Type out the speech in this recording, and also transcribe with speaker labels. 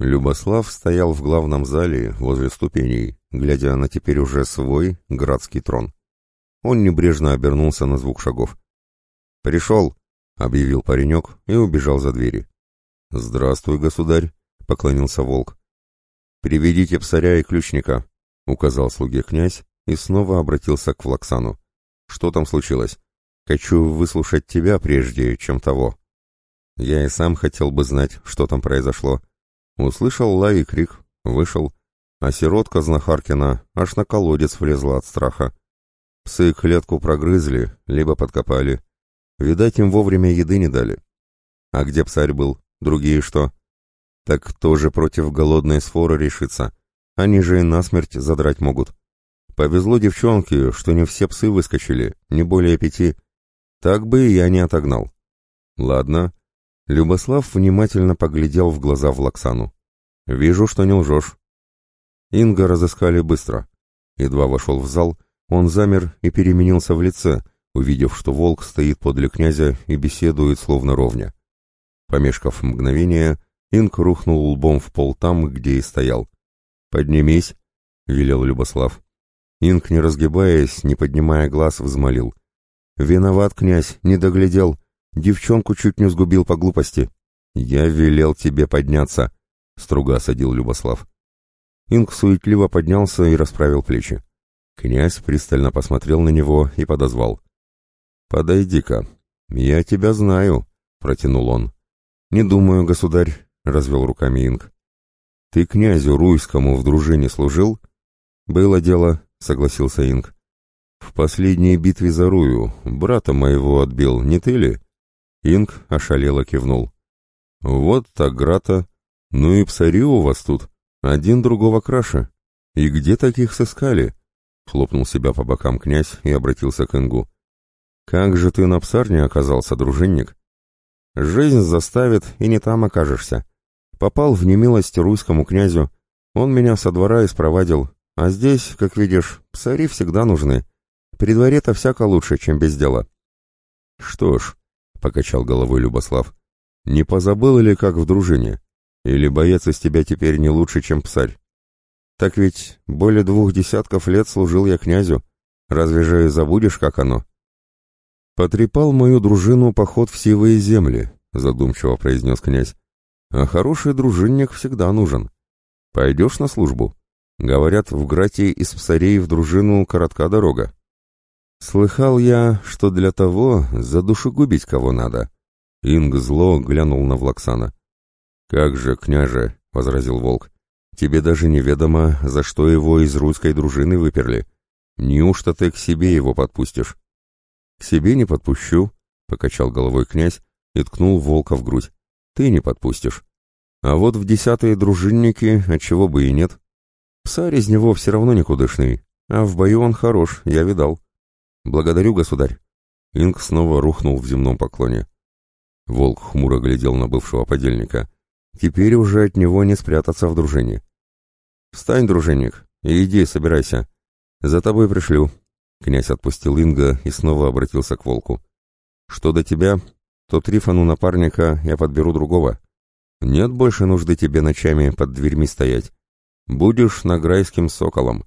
Speaker 1: Любослав стоял в главном зале возле ступеней, глядя на теперь уже свой градский трон. Он небрежно обернулся на звук шагов. «Пришел!» — объявил паренек и убежал за двери. «Здравствуй, государь!» — поклонился волк. «Приведите псаря и ключника», — указал слуге князь и снова обратился к Флаксану. «Что там случилось? Хочу выслушать тебя прежде, чем того». Я и сам хотел бы знать, что там произошло. Услышал лай и крик, вышел, а сиротка Знахаркина аж на колодец влезла от страха. Псы клетку прогрызли, либо подкопали. Видать, им вовремя еды не дали. А где псарь был? Другие что? Так кто же против голодной сфоры решится? Они же и насмерть задрать могут. Повезло девчонке, что не все псы выскочили, не более пяти. Так бы и я не отогнал. Ладно. Любослав внимательно поглядел в глаза Влаксану. Вижу, что не лжешь. Инга разыскали быстро. Едва вошел в зал, он замер и переменился в лице, увидев, что волк стоит подле князя и беседует словно ровня. Помешкав мгновение, Инг рухнул лбом в пол там, где и стоял. «Поднимись», — велел Любослав. Инг, не разгибаясь, не поднимая глаз, взмолил. «Виноват, князь, не доглядел. Девчонку чуть не сгубил по глупости». «Я велел тебе подняться», — строго осадил Любослав. Инг суетливо поднялся и расправил плечи. Князь пристально посмотрел на него и подозвал. «Подойди-ка. Я тебя знаю», — протянул он. «Не думаю, государь», — развел руками Инг. «Ты князю Руйскому в дружине служил?» «Было дело», — согласился Инг. «В последней битве за Рую брата моего отбил, не ты ли?» Инг ошалело кивнул. «Вот так, Грата. Ну и псари у вас тут. Один другого краше. И где таких сыскали?» Хлопнул себя по бокам князь и обратился к Ингу. «Как же ты на псарне оказался, дружинник?» Жизнь заставит, и не там окажешься. Попал в немилость русскому князю. Он меня со двора испровадил. А здесь, как видишь, псари всегда нужны. При дворе-то всяко лучше, чем без дела. Что ж, — покачал головой Любослав, — не позабыл ли, как в дружине? Или боец из тебя теперь не лучше, чем псарь? Так ведь более двух десятков лет служил я князю. Разве же забудешь, как оно? «Потрепал мою дружину поход в сивые земли», — задумчиво произнес князь. «А хороший дружинник всегда нужен. Пойдешь на службу?» Говорят, в Грате из псарей в дружину коротка дорога. Слыхал я, что для того за душу губить кого надо. Инг зло глянул на Влаксана. «Как же, княже», — возразил волк, — «тебе даже неведомо, за что его из русской дружины выперли. Неужто ты к себе его подпустишь?» «К себе не подпущу», — покачал головой князь и ткнул волка в грудь. «Ты не подпустишь. А вот в десятые дружинники, отчего бы и нет. Псарь из него все равно никудышный, а в бою он хорош, я видал. Благодарю, государь». Инг снова рухнул в земном поклоне. Волк хмуро глядел на бывшего подельника. Теперь уже от него не спрятаться в дружине. «Встань, дружинник, и иди, собирайся. За тобой пришлю. Князь отпустил Инга и снова обратился к волку. «Что до тебя, то Трифону напарника я подберу другого. Нет больше нужды тебе ночами под дверьми стоять. Будешь награйским соколом.